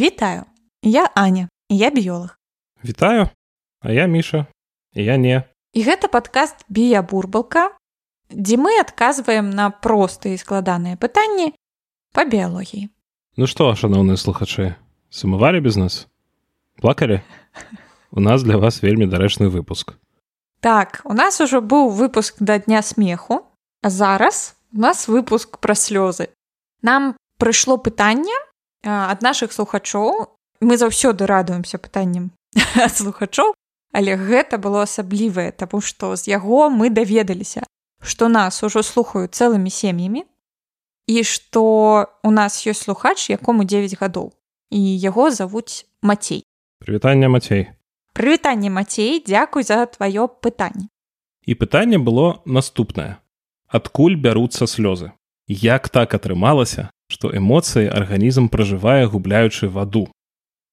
Вітаю, я Аня, я біёлаг. Вітаю, А я міша, і я не. І гэта падкаст біябурбалка, дзе мы адказваем на простыя і складаныя пытанні па біялогіі. Ну што, шаноўныя слухачы, сумавалі без нас? Плакалі? У нас для вас вельмі дарэчны выпуск. Так, у нас ужо быў выпуск да дня смеху, а зараз у нас выпуск пра слёзы. Нам прыйшло пытанне ад нашых слухачоў мы заўсёды радуемся пытанням ад слухачоў але гэта было асаблівае таму што з яго мы даведаліся што нас ужо слухаюць цэлымі сем'ямі і што у нас ёсць слухач якому 9 гадоў і яго завуць мацей. Прывітанне мацей. Прывітанне мацей дзякуй за тваё пытанне. І пытанне было наступнае. Адкуль бяруцца слёзы? Як так атрымалася што эмоцыі арганізм пражывае губляючы ваду.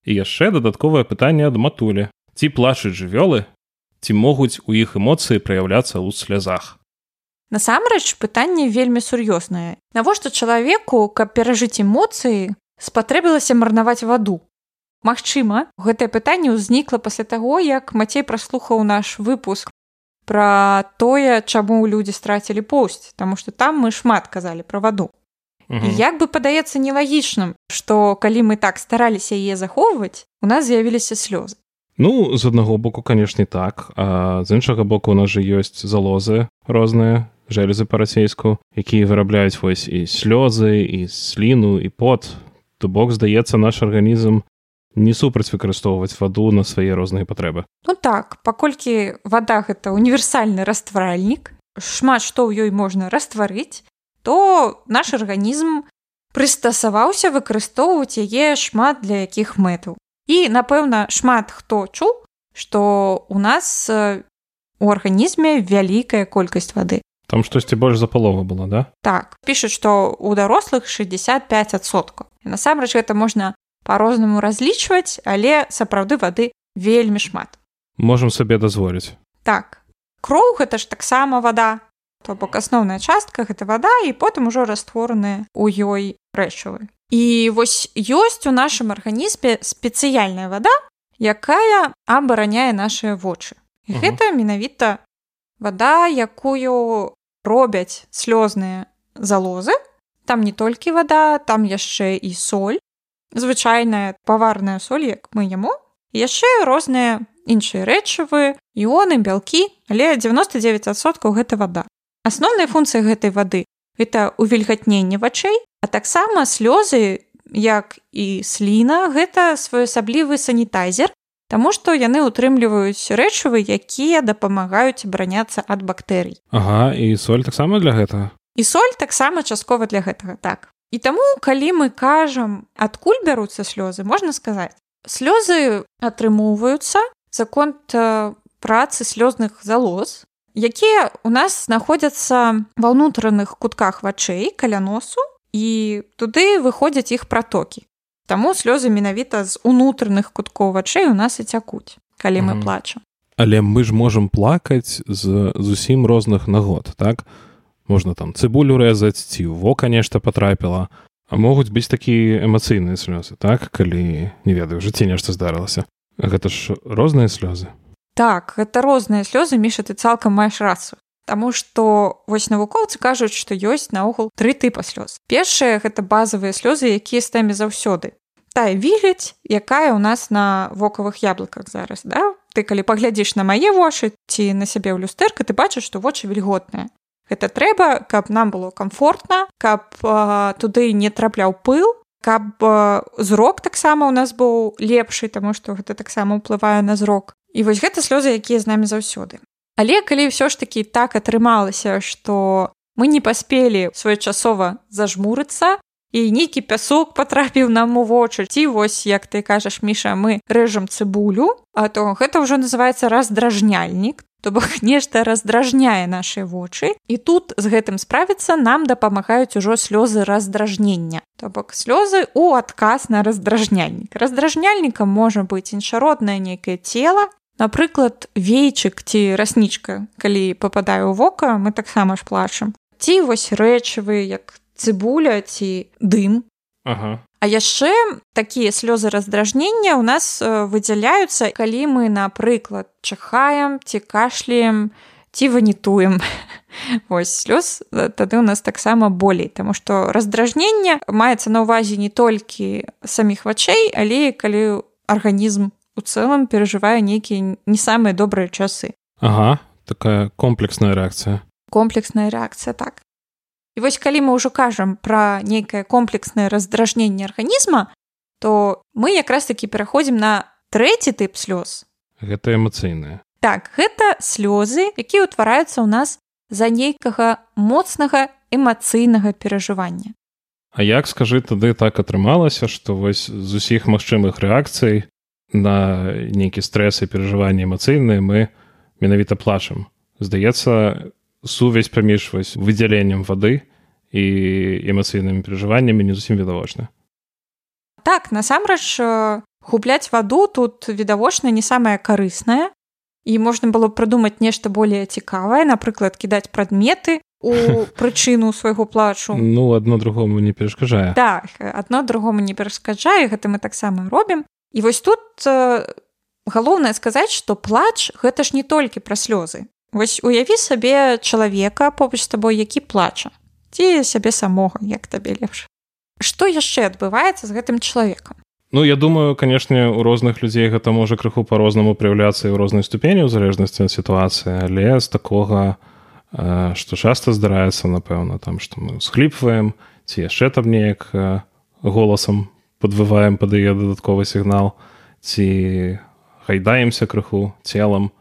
І яшчэ дадатковае пытанне ад матулі ці плачуць жывёлы ці могуць у іх эмоцыі праяўляцца ў слязах. Насамрэч пытанне вельмі сур'ёзнае. Навошта чалавеку, каб перажыць эмоцыі, спатрэбілася марнаваць ваду. Магчыма, гэтае пытанне ўзнікла пасля таго, як мацей праслухаў наш выпуск пра тое, чаму людзі страцілі поўсць, таму што там мы шмат казалі пра ваду. Угу. Як бы падаецца нелагічным, што калі мы так стараліся яе захоўваць, у нас з'явіліся слёзы. Ну з аднаго боку, канешне так, а з іншага боку у нас жа ёсць залозы розныя жэлезы па-расейску, якія вырабляюць вось і слёзы і сліну і пот. То бок здаецца наш арганізм не супраць выкарыстоўваць ваду на свае розныя патрэбы. Ну так, паколькі вада гэта універсальны растваральнік, шмат што ў ёй можна растварыць, то наш арганізм прыстасаваўся выкарыстоўваць яе шмат для якіх мэтаў. І, напэўна, шмат хто чуў, што у нас у арганізме вялікая колькасць вады. Там штосьці больш за палова была да? Так пішуць, што ў дарослых 65соткаў. Насамрэч гэта можна па-рознаму разлічваць, але сапраўды вады вельмі шмат. Можам сабе дазволіць. Так. Кроў гэта ж таксама вада, то бок асноўная частка гэта вада і потым ужо раствораныя ў ёй рэчывы. І вось ёсць у нашым арганізме спецыяльная вада, якая абараняе нашыя вочы. Угу. гэта менавіта вада, якую робяць слёзныя залозы. Там не толькі вада, там яшчэ і соль, звычайная паварная соль, як мы яму, яшчэ розныя іншыя рэчывы, іоны, бялкі, але 99соткаў гэта вада. Асноўная функцыя гэтай вады гэта увільгатненне вачэй, а таксама слёзы, як і сліна, гэта своеасаблівы санітайзер, Таму што яны ўтрымліваюць рэчывы, якія дапамагаюць абараняцца ад бактэрый. Ага і соль таксама для гэтага. І соль таксама часткова для гэтага так. І таму, калі мы кажам, адкуль бяруцца слёзы, можна сказаць. Слёзы атрымоўваюцца за конт працы слёзных залоз, якія у нас знаходзяцца ва ўнутраных кутках вачэй каля носу і туды выходзяць іх пратокі. Таму слёзы менавіта з унутраных куткоў вачэй у нас і цякуць, калі мы плачам. Але мы ж можам плакаць з зусім розных нагод так? Можна там цыбулю рэзаць ці вока нешта патрапіла. А могуць быць такія эмацыйныя слёзы так? Калі не ведаю жыцці нешта здарылася. Гэта ж розныя слёзы Так, гэта розныя слёзы міша ты цалкам маеш рацыю. Таму што вось навукоўцы кажуць, што ёсць наогул тры тыпа слёз. Першыя гэта базавыя слёзы, якія з тамі заўсёды. Тая вігляць, якая ў нас на вокавых яблыках зараз. Да? Ты калі паглядзіш на мае вочы ці на сябе ў люстэрка, ты бачыш, што вочы вільготныя. Гэта трэба, каб нам было комфортна, каб а, туды не трапляў пыл, каб а, зрок таксама ў нас быў лепшы, таму што гэта таксама ўплывае на зрок. І вось гэта слёзы, якія з намі заўсёды. Але калі ўсё ж такі так атрымалася, што мы не паспелі своечасова зажмурыцца і нейкі пясок патрапіў нам у вочы ці вось як ты кажаш міша мы рэжам цыбулю, а то гэта ўжо называецца раздражняльнік, То бок нешта раздражняе нашы вочы і тут з гэтым справіцца нам дапамагаюць ужо слёзы раздражнення. То бок слёзы у адказ на раздражняльнік. Раздражняльнікам можа быць іншароднае нейкае цела, Напрыклад, вейчык ці раснічка, калі пападаю ў вока, мы таксама ж плачам. Ці вось рэчывы, як цыбуля ці дым. Ага. А яшчэ такія слёзы раздражнення ў нас выдзяляюцца, калі мы, напрыклад, чахаем ці кашляем ці ванітуем. Вось слёз тады ў нас таксама болей, Таму што раздражненне маецца на ўвазе не толькі саміх вачэй, але калі арганізм у цэлым перажывае нейкія не самыя добрыя часы. Ага, такая комплексная рэакцыя. Комплексная рэакцыя так. І вось калі мы ўжо кажам пра нейкае комплекснае раздражненне арганізма, то мы якраз такі пераходзім на трэці тып слёз. Гэта эмацыйнае. Так, гэта слёзы, якія ўтвараюцца ў нас за нейкага моцнага эмацыйнага перажывання. А як скажы тады так атрымалася, што вось з усіх магчымых рэакцый на нейкі стрэс і перажыванні эмацыйныя мы менавіта плачам. Здаецца, сувязь паміж выдзяленнем вады і эмацыйнымі перажываннямі не зусім відавочна. Так, насамрэч губляць ваду тут відавочна не самае карыснае і можна было прыдумаць нешта более цікавае, напрыклад, кідаць прадметы у прычыну свайго плачу. Ну адно другому не перашкаджае. Так, адно другому не перашкаджае, гэта мы таксама робім. І вось тут галоўнае сказаць, што плач гэта ж не толькі пра слёзы. Вось уяві сабе чалавека побач з табой, які плача ці сябе самога, як табе лепш. Што яшчэ адбываецца з гэтым чалавекам? Ну я думаю, канешне, у розных людзей гэта можа крыху па-рознаму праяўляцца і ў рознай ступені ў залежнасці ад сітуацыі, але з такога, што часта здараецца, напэўна, там што мы схліпваем ці яшчэ там неяк голасам падвываем падае дадатковы сігнал ці гайдаемся крыху целам.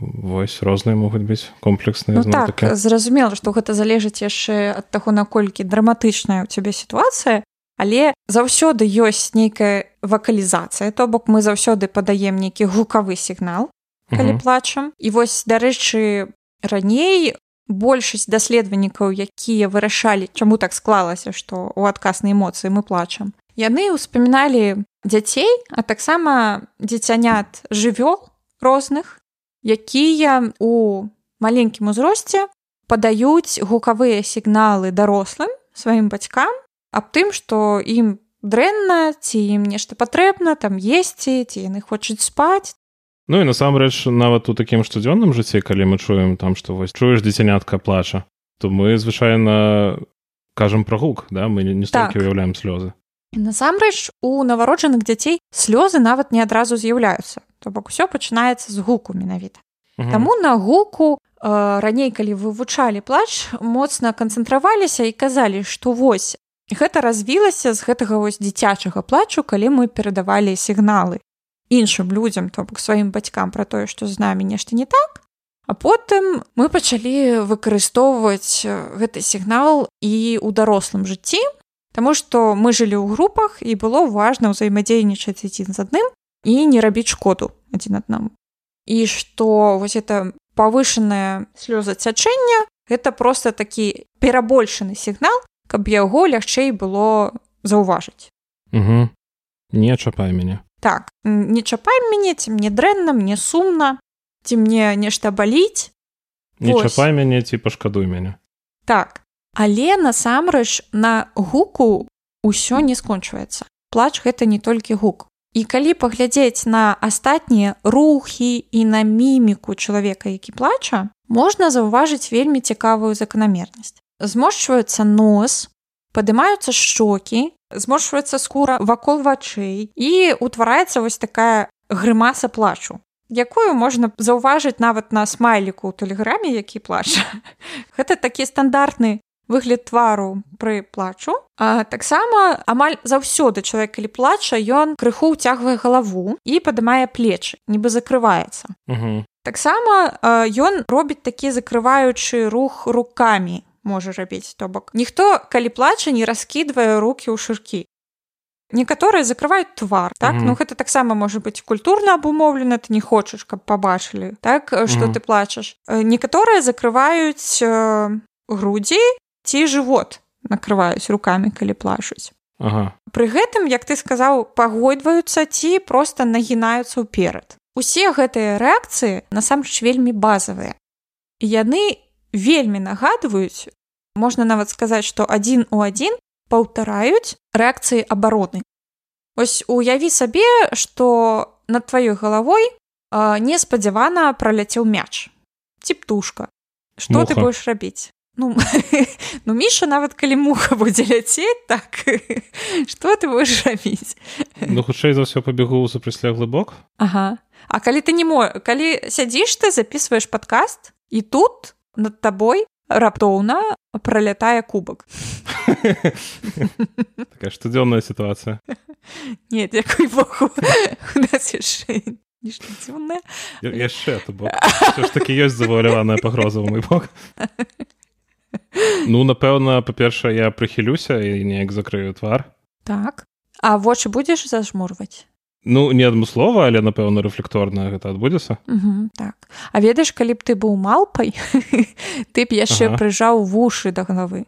Вось розныя могуць быць комплексныя ну, так, зразумела што гэта залежыць яшчэ ад таго наколькі драматычная ў цябе сітуацыя але заўсёды ёсць нейкая вакалізацыя то бок мы заўсёды падаем нейкі гукавы сігнал калі угу. плачам. І вось дарэчы раней большасць даследавальнікаў якія вырашалі чаму так склалася што у адказнай эмоцыі мы плачам яны ўспаміналі дзяцей а таксама дзіцянят жывёл розных якія у маленькім узросце падаюць гукавыя сігналы дарослым сваім бацькам аб тым што ім дрэнна ці ім нешта патрэбна там есці ці яны хочуць спаць. Ну і насамрэч нават у такім штодзённым жыцці калі мы чуем там што вось чуеш дзіцянятка плача то мы звычайна кажам пра гук да? Мы не столькі так. уяўляем слёзы насамрэч у навароджаных дзяцей слёзы нават не адразу з'яўляюцца. То бок усё пачынаецца з гуку менавіта. Таму на гуку э, раней калі вывучалі плач моцна канцэнтраваліся і казалі што вось гэта развілася з гэтага вось дзіцячага плачу калі мы перадавалі сігналы іншым людзям то бок сваім бацькам пра тое што з намі нешта не так. А потым мы пачалі выкарыстоўваць гэты сігнал і ў дарослым жыцці Таму што мы жылі ў групах і было важна ўзаемадзейнічаць адзін з адным і не рабіць шкоду адзін аднаму. І што вось это павышанае слёзацячэнне гэта просто такі перабольшаны сігнал каб яго лягчэй было заўважыць. Угу. не чапай мяне. Так не чапай мяне ці мне дрэнна мне сумна ці мне нешта баліць. Не Ось. чапай мяне ці пашкадуй мяне. Так Але насамрэч на гуку ўсё не скончваецца. Плач гэта не толькі гук. І калі паглядзець на астатнія рухі і на міміку чалавека, які плача, можна заўважыць вельмі цікавую заканамернасць. Зморшчваецца нос, падымаюцца шчокі, зморшваецца скура вакол вачэй і ўтвараецца вось такая грымаса плачу якую можна заўважыць нават на смайліку ў тэлеграме які плача гэта такі стандартны выгляд твару пры плачу. А таксама амаль заўсёды чалавек калі плача ён крыху ўцягвае галаву і падымае плечы нібы закрываецца. Таксама ён робіць такі закрываючы рух руками можа рабіць то бок. Ніхто калі плача не раскідвае руки ў шыркі. Некаторыя закрываюць твар так? Mm -hmm. ну гэта таксама можа быць культурна абумоўлена ты не хочаш каб пабачылі так что mm -hmm. ты плачаш. Некаторыя закрываюць э, грудзі ці жывот накрываюць руками калі плашуць ага. Пры гэтым як ты сказаў пагойдваюцца ці просто нагінаюцца ўперад. Усе гэтыя рэакцыі насамрэч вельмі базавыя. Яны вельмі нагадваюць можна нават сказаць што адзін у адзін паўтараюць рэакцыі абароны. Ось уяві сабе што над тваёй галавой неспадзявана праляцеў мяч. Ці птушка. Что ты будешь рабіць ну ну міша нават калі муха будзе ляцець так что ты будешь рабіць ну хутчэй за ўсё пабегу за прыслеглы бок? Ага. А калі ты не мо калі сядзіш ты записываешь подкаст і тут над табой раптоўна пролятае кубак такая штодзённая сітуацыя не дзякуй богу яшчэ ж такі ёсць завуаляваная пагроза мой бок ну напэўна па-першае я прыхілюся і неяк закрыю твар. Так. А вочы будзеш зажмурваць? Ну не адмыслова але напэўна рэфлекторна гэта адбудзецца. Так. А ведаеш калі б ты быў малпай ты б яшчэ ага. прыжаў вушы да галавы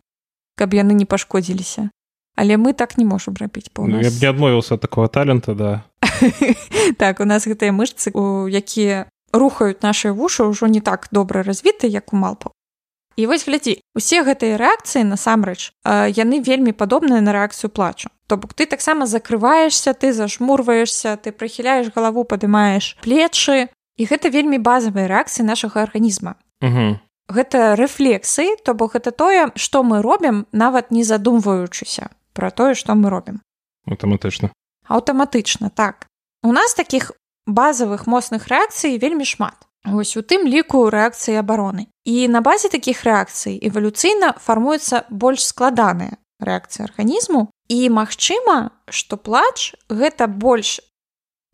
каб яны не пашкодзіліся. Але мы так не можам рабіць ну, нас... я б не адмовіўся такого талента да. Так у нас гэтыя мышцы якія рухаюць нашыя вушы ўжо не так добра развіты як у малпаў І вось глядзі усе гэтыя рэакцыі насамрэч яны вельмі падобныя на рэакцыю плачу. То бок ты таксама закрываешься ты зажмурваешься ты прыхіляеш галаву падымаеш плечы. І гэта вельмі базавыя рэакцыі нашага арганізма. Гэта рэфлексы то бок гэта тое што мы робім нават не задумваючыся про тое што мы робім. Аўтаматычна. Аўтаматычна так. У нас таких базавых моцных рэакцый вельмі шмат Вось у тым ліку рэакцыі абароны. І на базе такіх рэакцый эвалюцыйна фармуецца больш складаная рэакцыя арганізму. І магчыма, што плач гэта больш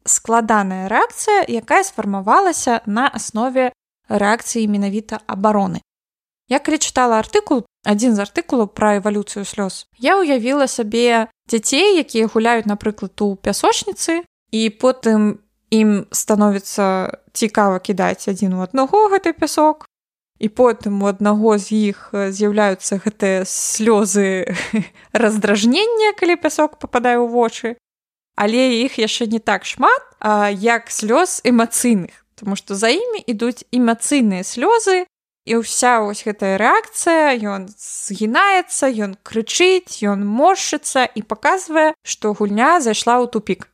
складаная рэакцыя, якая сфармавалася на аснове рэакцыі менавіта абароны. Я калі чытала артыкул, адзін з артыкулаў пра эвалюцыю слёз. Я ўявіла сабе дзяцей, якія гуляюць, напрыклад, у пясочніцы і потым ім становіцца цікава кідаць адзін у аднаго гэты пясок і потым у аднаго з іх з'яўляюцца гэтыя слёзы раздражнення калі пясок попадае ў вочы. Але іх яшчэ не так шмат а як слёз эмацыйных Таму што за імі ідуць эмацыйныя слёзы і ўся вось гэтая рэакцыя ён згінаецца ён крычыць ён моршыцца і паказвае што гульня зайшла ў тупік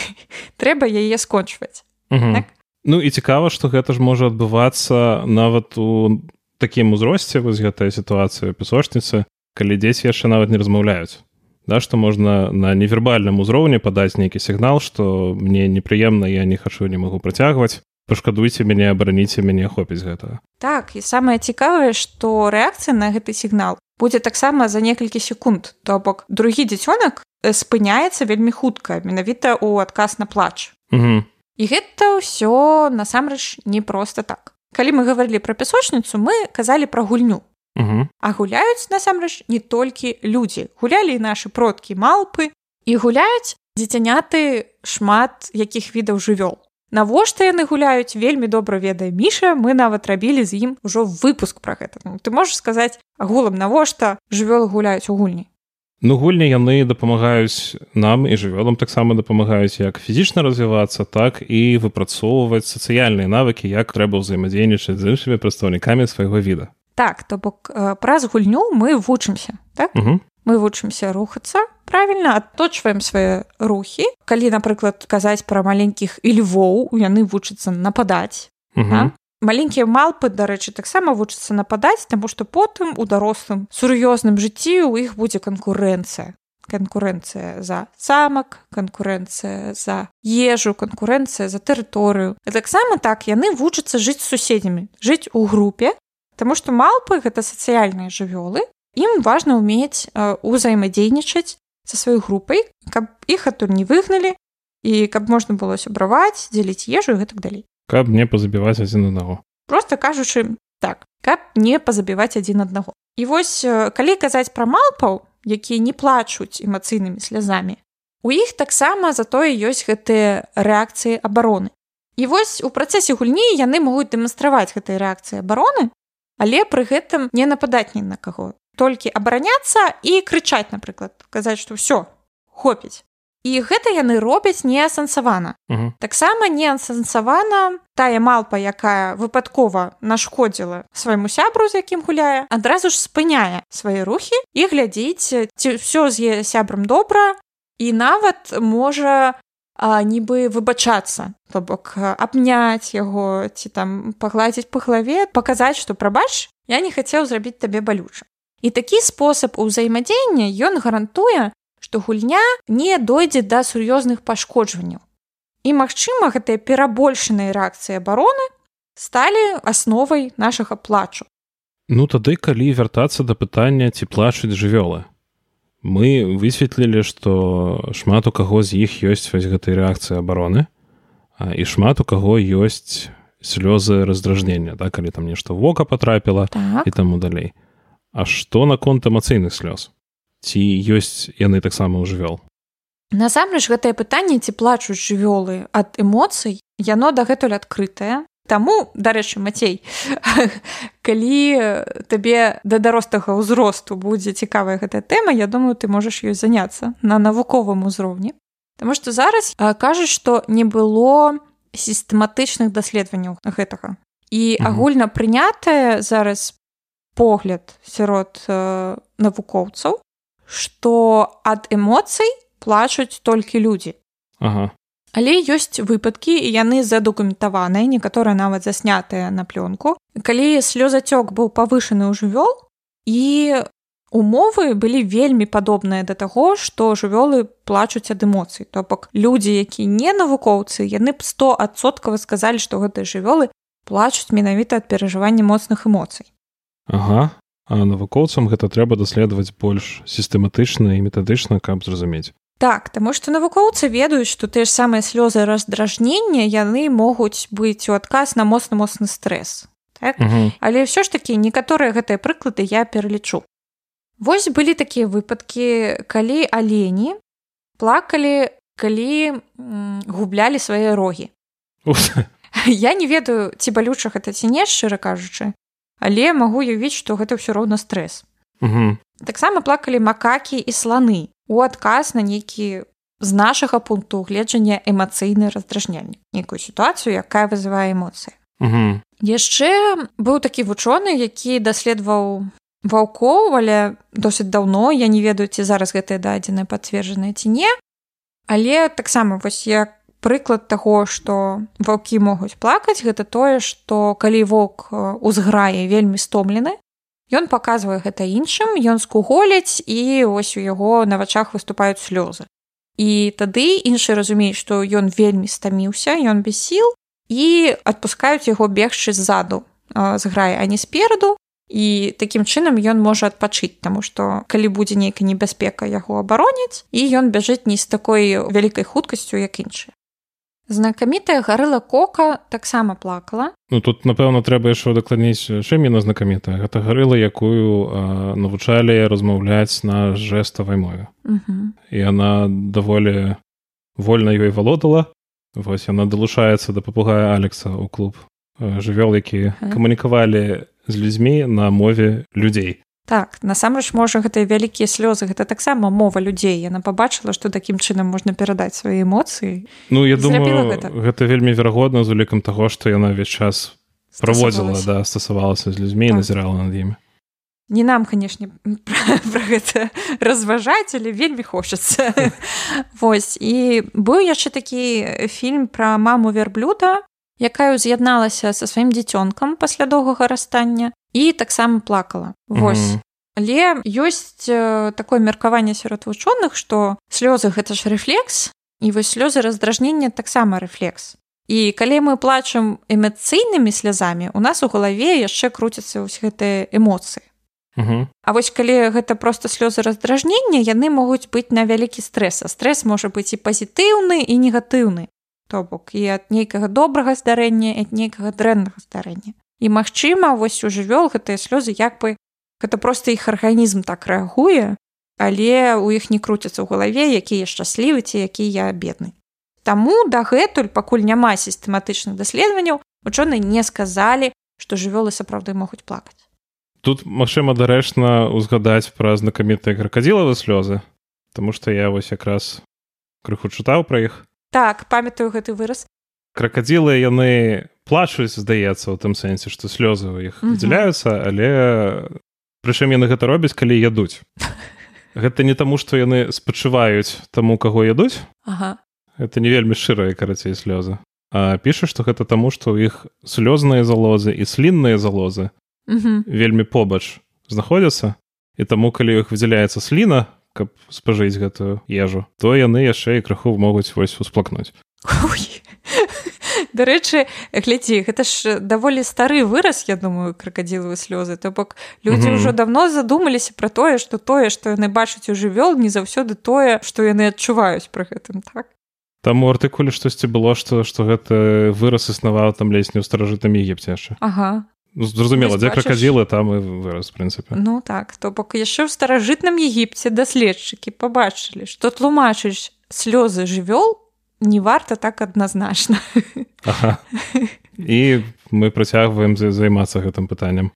трэба яе скончваць так? Ну і цікава што гэта ж можа адбывацца нават у такім узросце вось гэтая сітуацыя песочніцы калі дзеці яшчэ нават не размаўляюць. Да што можна на невербальным узроўні падаць нейкі сігнал што мне непрыемна я не хачу не магу працягваць пашкадуйце мяне абараніце мяне хопіць гэтага. Так і самае цікавае што рэакцыя на гэты сігнал будзе таксама за некалькі секунд то бок другі дзіцёнак спыняецца вельмі хутка менавіта ў адказ на плач. Угу. і гэта ўсё насамрэч не проста так. Калі мы гаварылі пра пясочніцу мы казалі пра гульню. Угу. а гуляюць насамрэч не толькі людзі. Гулялі нашы продкі малпы і гуляюць дзіцяняты шмат якіх відаў жывёл. Навошта яны гуляюць вельмі добра ведае міша мы нават рабілі з ім ужо выпуск пра гэта. Ну, ты можаш сказаць агулам навошта жывёлы гуляюць у гульні Ну гульні яны дапамагаюць нам і жывёлам таксама дапамагаюць як фізічна развівацца так і выпрацоўваць сацыяльныя навыкі як трэба ўзаемадзейнічаць з іншымі прадстаўнікамі свайго віда. Так то бок праз гульню мы вучымся так? Угу мы вучымся рухацца правільна адточваем свае рухі. Калі напрыклад казаць пра маленькіх і львоў яны вучацца нападаць маленькія малпы дарэчы таксама вучацца нападаць таму што потым у дарослым сур'ёзным жыцці у іх будзе канкурэнцыя. Канкурэнцыя за самак канкурэнцыя за ежу канкурэнцыя за тэрыторыю. Таксама так яны вучацца жыць з суседзямі жыць у групе Таму што малпы гэта сацыяльныя жывёлы ім важна ўмець узаемадзейнічаць са сваёй групай каб іх адтуль не выгналі і каб можна было сябраваць дзеліць ежу гэтак далей каб не пазабіваць адзін аднаго. Просто кажучы так каб не пазабіваць адзін аднаго. І вось калі казаць пра малпаў якія не плачуць эмацыйнымі слязамі у іх таксама затое ёсць гэтыя рэакцыі абароны. І вось у працэсе гульні яны могуць дэманстраваць гэтай рэакцыі абароны але пры гэтым не нападаць ні на каго. Толькі абараняцца і крычаць напрыклад казаць што ўсё хопіць і гэта яны робяць неасэнсавана. Таксама неасэнсавана тая малпа якая выпадкова нашкодзіла свайму сябру з якім гуляе адразу ж спыняе свае рухі і глядзіць ці ўсё з сябрам добра і нават можа а, нібы выбачацца то бок абняць яго ці там пагладзіць па галаве паказаць што прабач я не хацеў зрабіць табе балюча і такі спосаб узаемадзеяння ён гарантуе што гульня не дойдзе да сур'ёзных пашкоджванняў. І магчыма, гэтыя перабольшаныя рэакцыі абароны сталі асновай нашага плачу. Ну тады калі вяртацца да пытання ці плачуць жывёлы. Мы высветлілі, што шмат у каго з іх ёсць вось гэтай рэакцыі абароны, і шмат у каго ёсць слёзы раздражнення, да, калі там нешта вока патрапіла так. і таму далей. А што наконт эмацыйных слёз? Ці ёсць яны таксама ў жывёл? Насамрэч гэтае пытанне ці плачуць жывёлы ад эмоцый яно дагэтуль адкрытае. Таму дарэчы мацей калі табе да дарослага ўзросту будзе цікавая гэтая тэма я думаю ты можаш ёй заняцца на навуковым узроўні. Таму што зараз кажуць што не было сістэматычных даследаванняў гэтага. І агульна прынятае зараз погляд сярод э, навукоўцаў што ад эмоцый плачуць толькі людзі. Ага. Але ёсць выпадкі і яны задакументаваныя, некаторыя нават заснятыя на плёнку. Калі слёзацёк быў павышаны ў жывёл і умовы былі вельмі падобныя да таго, што жывёлы плачуць ад эмоцый. То бок людзі, якія не навукоўцы, яны б стоадсоткава сказалі, што гэтыя жывёлы плачуць менавіта ад перажывання моцных эмоцый. Ага а навукоўцам гэта трэба даследаваць больш сістэматычна і метадычна каб зразумець. Так таму што навукоўцы ведаюць што тыя ж самыя слёзы раздражнення яны могуць быць у адказ на моцны моцны стрэс. Так? але ўсё ж такі некаторыя гэтыя прыклады я пералічу. Вось былі такія выпадкі калі алені плакалі калі гублялі свае рогі. Я не ведаю ці балюча гэта ці не шчыра кажучы але магу уявіць што гэта ўсё роўна стрэс. Таксама плакалі макакі і сланы у адказ на нейкі з нашага пункту гледжання эмацыйны раздражняльнік. Нейкую сітуацыю якая вызывае эмоцыі. Яшчэ быў такі вучоны які даследаваў ваўкоў але досыць даўно. Я не ведаю ці зараз гэтыя дадзеныя пацверджаныя ці не. Але таксама вось як прыклад таго што ваўкі могуць плакаць гэта тое што калі воўк узграе вельмі стомлены ён паказвае гэта іншым ён скуголіць і ось у яго на вачах выступаюць слёзы. І тады іншы разумеюць што ён вельмі стаміўся ён без сіл і адпускаюць яго бегчы ззаду. Зграе а не спераду і такім чынам ён можа адпачыць таму што калі будзе нейкая небяспека яго абароніць і ён бяжыць не з такой вялікай хуткасцю як іншыя знакамітая гарыла кока таксама плакала. Ну тут напэўна трэба яшчэ дакладніць чым яна знакамітая. Гэта гарыла якую а, навучалі размаўляць на жэставай мове. І она даволі вольна ёй валодала. Вось яна далучаецца да папугая алекса ў клуб. Жывёл які камунікавалі з людзьмі на мове людзей Так, насамрэч можа гэтыя вялікія слёзы гэта таксама мова людзей. Яна пабачыла што такім чынам можна перадаць свае эмоцыі. Ну я думаю гэта. гэта вельмі верагодна з улікам таго што яна ўвесь час праводзіла да стасавалася з людзьмі так. назірала над імі. Не нам канешне пра, пра гэта разважаць але вельмі хочацца. Вось і быў яшчэ такі фільм пра маму верблюда якая ўз'ядналася са сваім дзіцёнкам пасля доўгага расстання і таксама плакала Вось. Mm -hmm. Але ёсць такое меркаванне сярод вучоных, што слёзы гэта ж рэфлекс і вось слёзы раздражнення таксама рэфлекс. І калі мы плачам эмацыйнымі слязамі, у нас у галаве яшчэ круцяцца ўсе гэтыя эмоцыі. Uh -huh. А вось калі гэта проста слёзы раздражнення, яны могуць быць на вялікі стрэс. Стрэс можа быць і пазітыўны і негатыўны. То бок і ад нейкага добрага здарэння, ад нейкага дрэннага здарэння і магчыма вось у жывёл гэтыя слёзы як бы гэта просто іх арганізм так рэагуе але у іх не круцяцца ў галаве якія шчаслівы ці які я бедны. Таму дагэтуль пакуль няма сістэматычных даследаванняў вучоныя не сказалі што жывёлы сапраўды могуць плакаць. Тут магчыма дарэчна узгадаць пра знакамітыя кракадзілавы слёзы Таму што я вось якраз крыху чытаў пра іх. Так памятаю гэты выраз. Кракадзілы яны плачуць здаецца ў тым сэнсе што слёзы ў іх выдзяляюцца але прычым яны гэта робяць калі ядуць. Гэта не таму што яны спачуваюць таму каго ядуць. Ага. Это не вельмі шчырыя карацей слёзы. А піша што гэта таму што ў іх слёзныя залозы і слінныя залозы Мгм. вельмі побач знаходзяцца. І таму калі іх выдзяляецца сліна каб спажыць гэтую ежу то яны яшчэ і крыху могуць вось усплакнуць. Дарэчы глядзі гэта ж даволі стары выраз я думаю кракадзілавы слёзы. То бок людзі ўжо давно задумаліся пра тое што тое што яны бачаць у жывёл не заўсёды тое што яны адчуваюць пры гэтым так? Там у артыкуле штосьці было што што гэта выраз існаваў там ледзь не ў старажытным егіпце яшчэ. Ага. Ну, зразумела дзе кракадзілы там і выраз прынцыпе. Ну так то бок яшчэ ў старажытным егіпце даследчыкі пабачылі што тлумачыць слёзы жывёл не варта так адназначна ага. і мы працягваем за- займацца гэтым пытаннем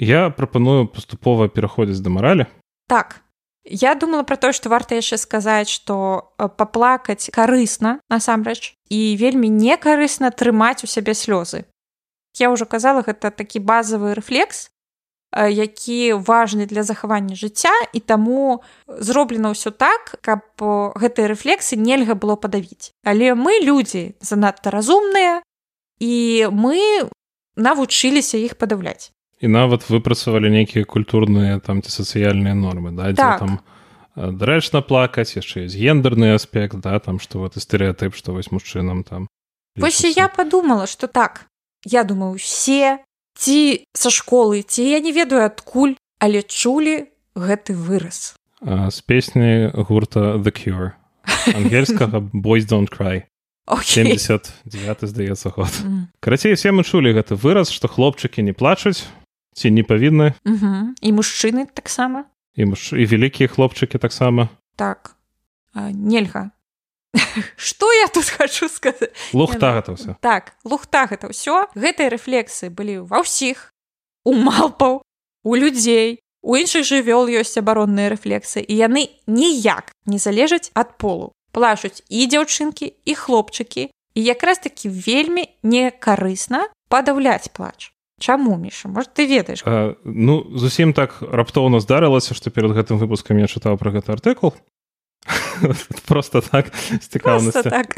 я прапаную паступова пераходзіць да маралі Так. Я думала пра тое, што варта яшчэ сказаць, што э, паплакаць карысна насамрэч і вельмі некарысна трымаць у сябе слёзы. Я ўжо казала, гэта такі базавы рэфлекс, які важны для захавання жыцця і таму зроблена ўсё так, каб э, гэтыя рэфлексы нельга было падавіць. Але мы людзі занадта разумныя і мы навучыліся іх падаўляць. і нават выпрацавалі нейкія культурныя там ці сацыяльныя нормы да, дзе Так. там э, дарэчна плакаць яшчэ ёсць гендерны аспект да там што вот і стэеатып што вось мужчынам там Вось я падумала, што так. Я думаю, усе ці са школы, ці я не ведаю адкуль, але чулі гэты выраз. З песні гурта The Cure ангельскага boys don't cry Окей. 79 здаецца год М, карацей все мы чулі гэты выраз што хлопчыкі не плачуць ці не павінны мгм. І мужчыны таксама і муж- і вялікія хлопчыкі таксама так а, нельга. Што я тут хочу сказаць? лухта гэта ўсё Так, лухта гэта ўсё. Гэтыя рэфлексы былі ва ўсіх, у малпаў, у людзей, у іншых жывёл ёсць абаронныя рэфлексы і яны ніяк не залежаць ад полу. Плачуць і дзяўчынкі і хлопчыкі і якраз такі вельмі некарысна падаўляць плач. Чаму міша может ты ведаеш А, ну зусім так раптоўна здарылася што перад гэтым выпускам я чытаў пра гэты артыкул просто так з цікаўнасці так.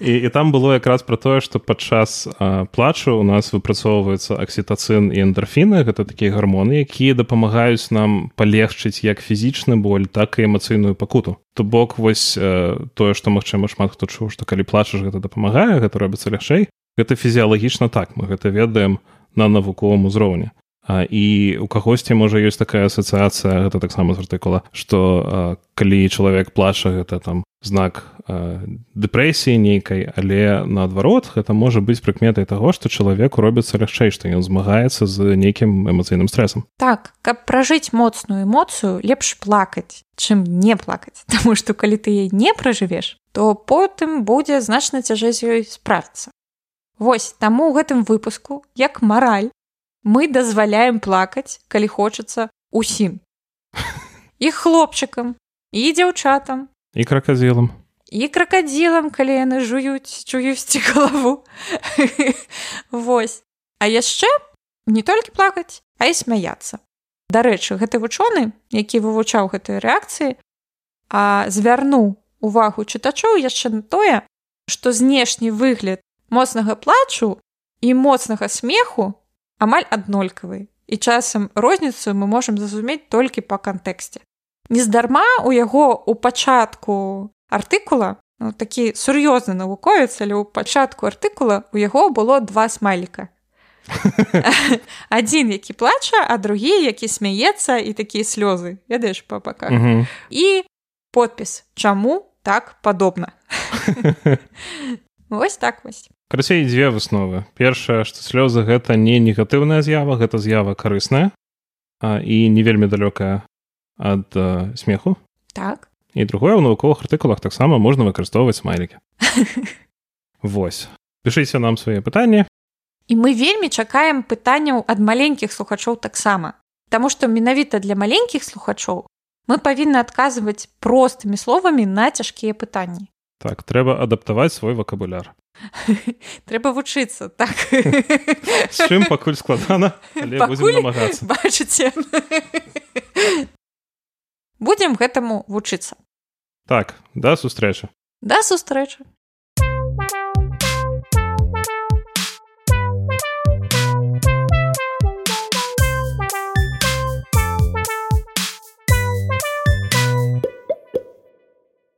І, і там было якраз пра тое што падчас плачу у нас выпрацоўваецца аксітацын і эндорфіны гэта такія гармоны якія дапамагаюць нам палегчыць як фізічны боль так і эмацыйную пакуту. То бок вось тое што магчыма шмат хто чуў што калі плачаш гэта дапамагае гэта робіцца лягчэй. Гэта фізіялагічна так мы гэта ведаем на навуковым узроўні А, і у кагосьці можа ёсць такая асацыяцыя гэта таксама з артыкула што а, калі чалавек плача гэта там знак а, дэпрэсіі нейкай але наадварот гэта можа быць прыкметай таго што чалавеку робіцца лягчэй што ён змагаецца з нейкім эмацыйным стрэсам. Так каб пражыць моцную эмоцыю лепш плакаць чым не плакаць. Таму што калі ты яе не пражывеш то потым будзе значна цяжэй з ёй справіцца. Вось таму ў гэтым выпуску як мараль мы дазваляем плакаць калі хочацца усім. І хлопчыкам і дзяўчатам і кракадзілам і кракадзілам калі яны жуюць чуюсці галаву Вось А яшчэ не толькі плакаць а і смяяцца Дарэчы гэты вучоны які вывучаў гэтыя рэакцыі а звярнуў увагу чытачоў яшчэ на тое што знешні выгляд моцнага плачу і моцнага смеху амаль аднолькавы. І часам розніцу мы можам зразумець толькі па кантэксце. Нездарма у яго у пачатку артыкула ну, такі сур'ёзны навуковец але ў пачатку артыкула у яго было два смайліка. Адзін які плача а другі які смяецца і такія слёзы. Ведаеш па баках Мгм. і подпіс чаму так падобна. Вось так вось карацей дзве высновы першае што слёзы гэта не негатыўная з'ява гэта з'ява карысная а, і не вельмі далёкая ад а, смеху так і другое ў навуковых артыкулах таксама можна выкарыстоўваць смайлікі Вось пішыце нам свае пытанні І мы вельмі чакаем пытанняў ад маленькіх слухачоў таксама. Таму што менавіта для маленькіх слухачоў Мы павінны адказваць простымі словамі на цяжкія пытанні. Так трэба адаптаваць свой вакабуляр. Трэба вучыцца так чым пакуль складана, але Пакуль- намагацца. бачыце. Будзем гэтаму вучыцца. Так, да сустрэчы. Да сустрэчы.